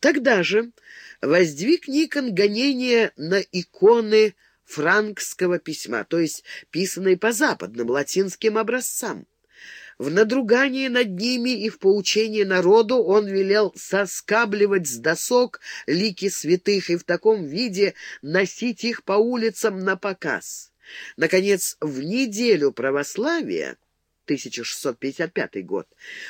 Тогда же воздвиг Никон гонение на иконы франкского письма, то есть писанные по западным латинским образцам. В надругании над ними и в поучении народу он велел соскабливать с досок лики святых и в таком виде носить их по улицам на показ. Наконец, в неделю православия 1655 год.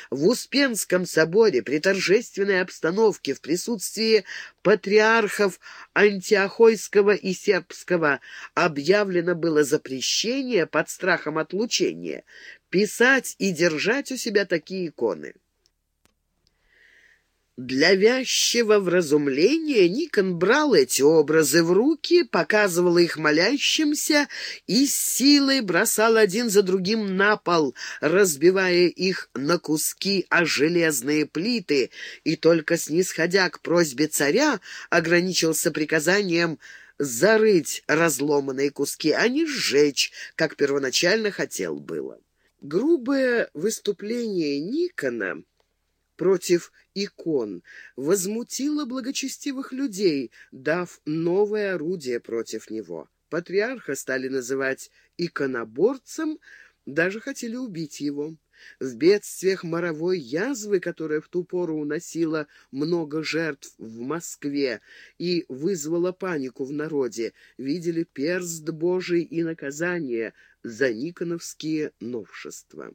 В Успенском соборе при торжественной обстановке в присутствии патриархов Антиохойского и Сербского объявлено было запрещение под страхом отлучения писать и держать у себя такие иконы. Для вязчего вразумления Никон брал эти образы в руки, показывал их молящимся и силой бросал один за другим на пол, разбивая их на куски о железные плиты, и только снисходя к просьбе царя, ограничился приказанием зарыть разломанные куски, а не сжечь, как первоначально хотел было. Грубое выступление Никона против икон возмутило благочестивых людей, дав новое орудие против него. Патриарха стали называть иконоборцем, даже хотели убить его. В бедствиях моровой язвы, которая в ту пору уносила много жертв в Москве и вызвала панику в народе, видели перст Божий и наказание за никоновские новшества.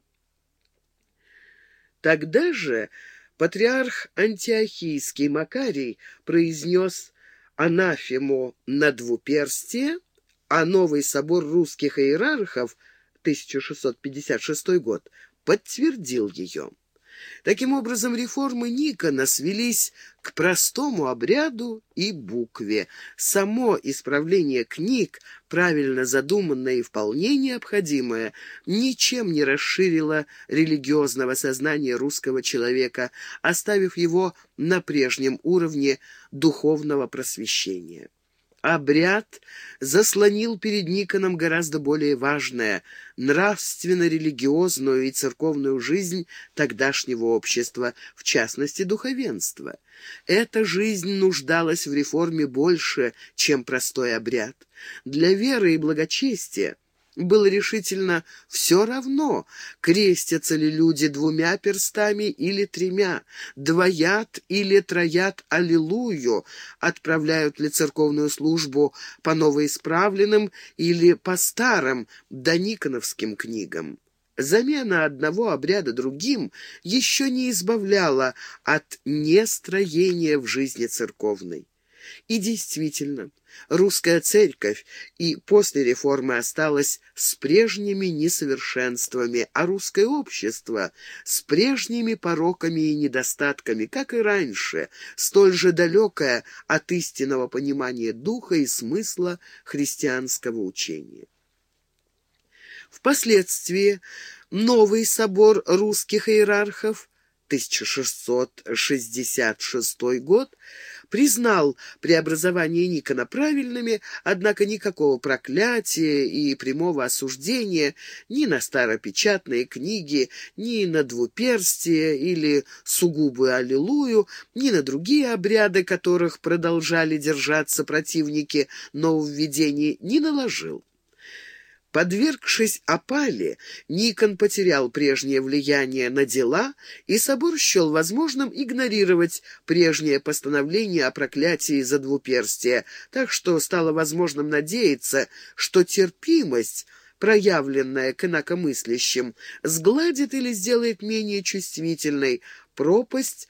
Тогда же Патриарх Антиохийский Макарий произнес анафему на двуперстие, а новый собор русских иерархов 1656 год подтвердил ее. Таким образом, реформы Никона свелись к простому обряду и букве. Само исправление книг, правильно задуманное и вполне необходимое, ничем не расширило религиозного сознания русского человека, оставив его на прежнем уровне духовного просвещения. Обряд заслонил перед Никоном гораздо более важное – нравственно-религиозную и церковную жизнь тогдашнего общества, в частности, духовенства. Эта жизнь нуждалась в реформе больше, чем простой обряд. Для веры и благочестия – было решительно все равно, крестятся ли люди двумя перстами или тремя, двоят или троят аллилуйю, отправляют ли церковную службу по новоисправленным или по старым дониконовским книгам. Замена одного обряда другим еще не избавляла от нестроения в жизни церковной. И действительно, русская церковь и после реформы осталась с прежними несовершенствами, а русское общество с прежними пороками и недостатками, как и раньше, столь же далекое от истинного понимания духа и смысла христианского учения. Впоследствии новый собор русских иерархов 1666 год признал преобразование Никона правильными, однако никакого проклятия и прямого осуждения ни на старопечатные книги, ни на двуперстие или сугубую аллилуйю, ни на другие обряды, которых продолжали держаться противники нововведений, не наложил. Подвергшись опале, Никон потерял прежнее влияние на дела, и собор счел возможным игнорировать прежнее постановление о проклятии за двуперстие, так что стало возможным надеяться, что терпимость, проявленная к инакомыслящим, сгладит или сделает менее чувствительной пропасть,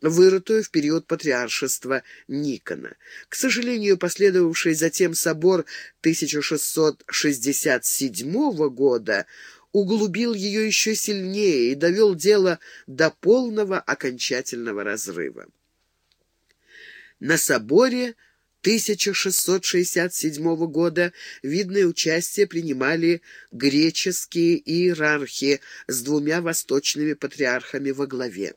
вырытую в период патриаршества Никона. К сожалению, последовавший затем собор 1667 года углубил ее еще сильнее и довел дело до полного окончательного разрыва. На соборе 1667 года видное участие принимали греческие иерархи с двумя восточными патриархами во главе.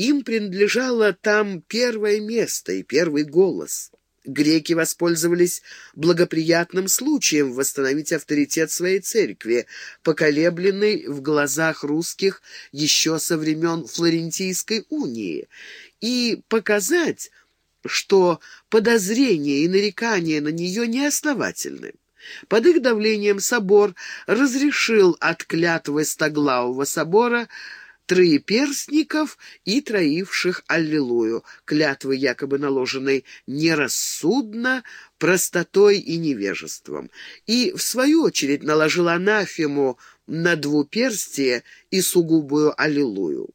Им принадлежало там первое место и первый голос. Греки воспользовались благоприятным случаем восстановить авторитет своей церкви, поколебленный в глазах русских еще со времен Флорентийской унии, и показать, что подозрения и нарекания на нее неосновательны. Под их давлением собор разрешил от клятвы Стоглавого собора троеперстников и троивших Аллилуйю, клятвы якобы наложенной нерассудно, простотой и невежеством, и, в свою очередь, наложил анафему на двуперстие и сугубую Аллилуйю.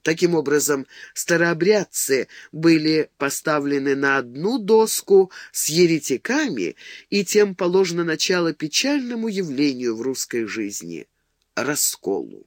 Таким образом, старообрядцы были поставлены на одну доску с еретиками, и тем положено начало печальному явлению в русской жизни — расколу.